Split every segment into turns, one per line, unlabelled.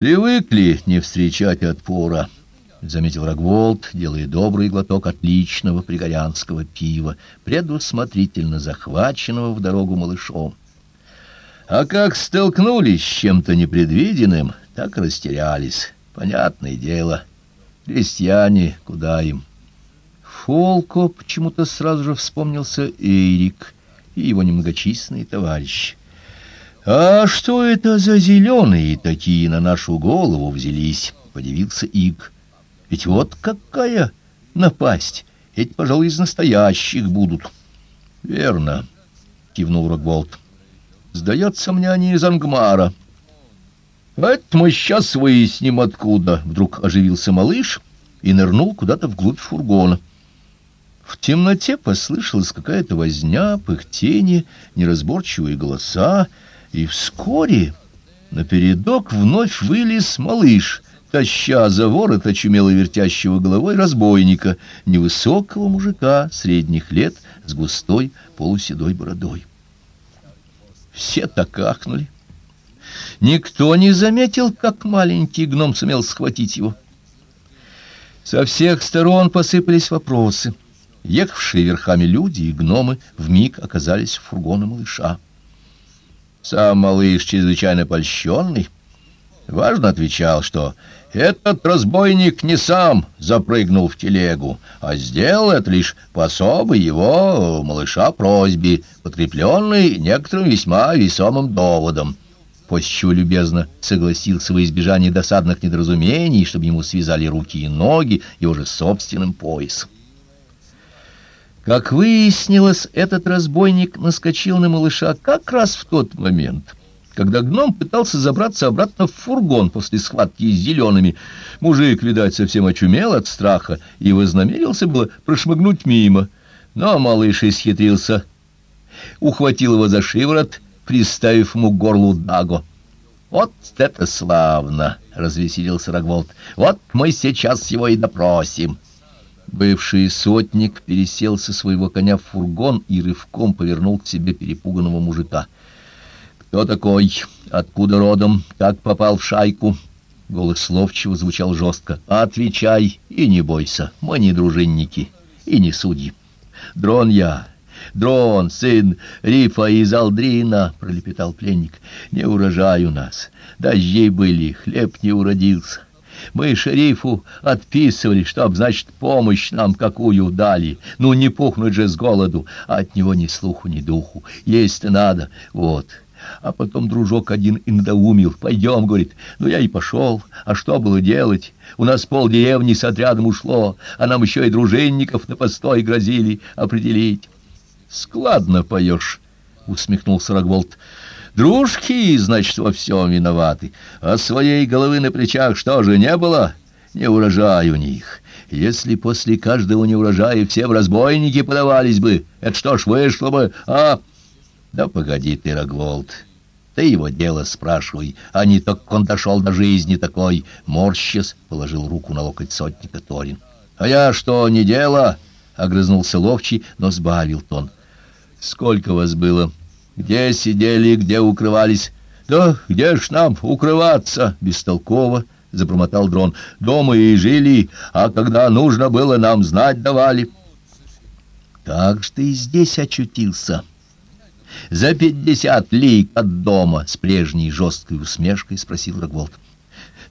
Привыкли не встречать отпора, — заметил Рогволд, делая добрый глоток отличного пригорянского пива, предусмотрительно захваченного в дорогу малышом. А как столкнулись с чем-то непредвиденным, так растерялись. Понятное дело. Крестьяне, куда им? Фолко почему-то сразу же вспомнился Эрик и его немногочисленные товарищи. «А что это за зеленые такие на нашу голову взялись?» — подивился Иг. «Ведь вот какая напасть! Эти, пожалуй, из настоящих будут». «Верно», — кивнул Рогволд. «Сдается мне, они из Ангмара». «Это мы сейчас выясним, откуда!» — вдруг оживился малыш и нырнул куда-то вглубь фургона. В темноте послышалась какая-то возня, пыхтение, неразборчивые голоса, и вскоре на передок вновь вылез малыш, таща за ворот очумело вертящего головой разбойника, невысокого мужика средних лет с густой полуседой бородой. Все так ахнули. Никто не заметил, как маленький гном сумел схватить его. Со всех сторон посыпались вопросы. Ехавшие верхами люди и гномы вмиг оказались в фургоне малыша. Сам малыш, чрезвычайно польщенный, важно отвечал, что этот разбойник не сам запрыгнул в телегу, а сделал это лишь по особой его, малыша, просьбе, подкрепленной некоторым весьма весомым доводом, после чего любезно согласился во избежание досадных недоразумений, чтобы ему связали руки и ноги его же собственным поясом. Как выяснилось, этот разбойник наскочил на малыша как раз в тот момент, когда гном пытался забраться обратно в фургон после схватки с зелеными. Мужик, видать, совсем очумел от страха и вознамерился было прошмыгнуть мимо. Но малыш исхитрился, ухватил его за шиворот, приставив ему горлу даго. «Вот это славно!» — развеселился Рогволд. «Вот мы сейчас его и допросим». Бывший сотник пересел со своего коня в фургон и рывком повернул к себе перепуганного мужика. «Кто такой? Откуда родом? Как попал в шайку?» Голос ловчего звучал жестко. «Отвечай и не бойся, мы не дружинники и не судьи. Дрон я, дрон, сын Рифа из Алдрина», — пролепетал пленник. «Не урожай у нас, дожди были, хлеб не уродился». Мы шерифу отписывали, чтоб, значит, помощь нам какую дали. Ну, не пухнуть же с голоду, а от него ни слуху, ни духу. Есть-то надо, вот». А потом дружок один и надоумил. «Пойдем», — говорит. «Ну, я и пошел. А что было делать? У нас пол деревни с отрядом ушло, а нам еще и дружинников на постой грозили определить». «Складно поешь», — усмехнулся Рогволд. Дружки, значит, во всем виноваты. А своей головы на плечах что же не было? Не урожай у них. Если после каждого неурожая все в разбойники подавались бы, это что ж вышло бы, а... Да погоди ты, Рогволд, ты его дело спрашивай, а не так он дошел до жизни такой. Морщес положил руку на локоть сотника Торин. А я что, не дело? Огрызнулся ловчий, но сбавил тон. Сколько вас было? — где сидели, где укрывались. Да где ж нам укрываться, бестолково, — забормотал дрон. Дома и жили, а когда нужно было, нам знать давали. Как ж ты здесь очутился? За пятьдесят лик от дома, с прежней жесткой усмешкой спросил Рогволд.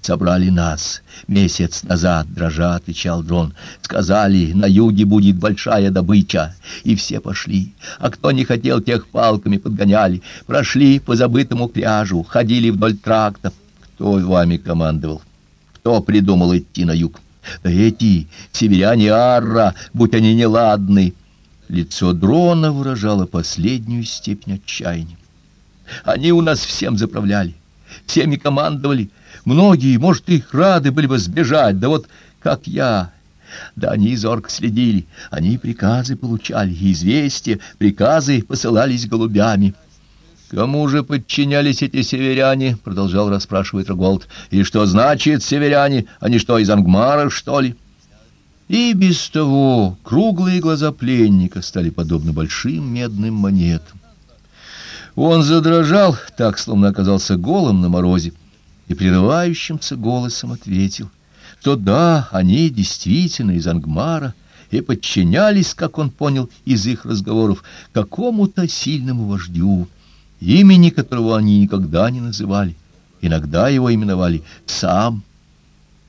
Собрали нас месяц назад, дрожа, отвечал дрон. Сказали, на юге будет большая добыча. И все пошли. А кто не хотел, тех палками подгоняли. Прошли по забытому пляжу, ходили вдоль тракта. Кто вами командовал? Кто придумал идти на юг? Да эти северяне Арра, будь они неладны. Лицо дрона выражало последнюю степень отчаяния. Они у нас всем заправляли, всеми командовали, Многие, может, их рады были бы сбежать, да вот как я. Да они зорко следили, они приказы получали, известия, приказы посылались голубями. «Кому же подчинялись эти северяне?» — продолжал расспрашивать Рогволд. «И что значит северяне? Они что, из Ангмара, что ли?» И без того круглые глаза пленника стали подобны большим медным монетам. Он задрожал, так, словно оказался голым на морозе, и прерывающимся голосом ответил, что да, они действительно из Ангмара, и подчинялись, как он понял из их разговоров, какому-то сильному вождю, имени которого они никогда не называли. Иногда его именовали «сам».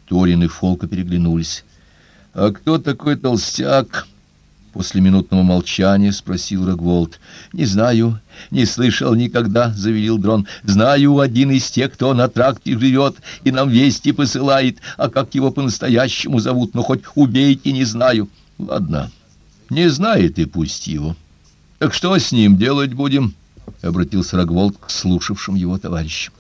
Торин и Фолка переглянулись. «А кто такой толстяк?» После минутного молчания спросил Рогволд. «Не знаю, не слышал никогда», — завелил Дрон. «Знаю один из тех, кто на тракте живет и нам вести посылает, а как его по-настоящему зовут, но хоть убейте, не знаю». «Ладно, не знает и пусть его. Так что с ним делать будем?» — обратился Рогволд к слушавшим его товарищам.